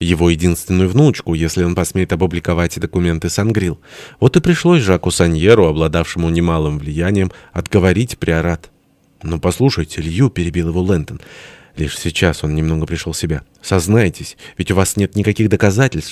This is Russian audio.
его единственную внучку, если он посмеет опубликовать документы Сангрил. Вот и пришлось Жаку Саньеру, обладавшему немалым влиянием, отговорить приорат. «Но послушайте, Лью», — перебил его Лэнтон, — Лишь сейчас он немного пришел в себя. «Сознайтесь, ведь у вас нет никаких доказательств,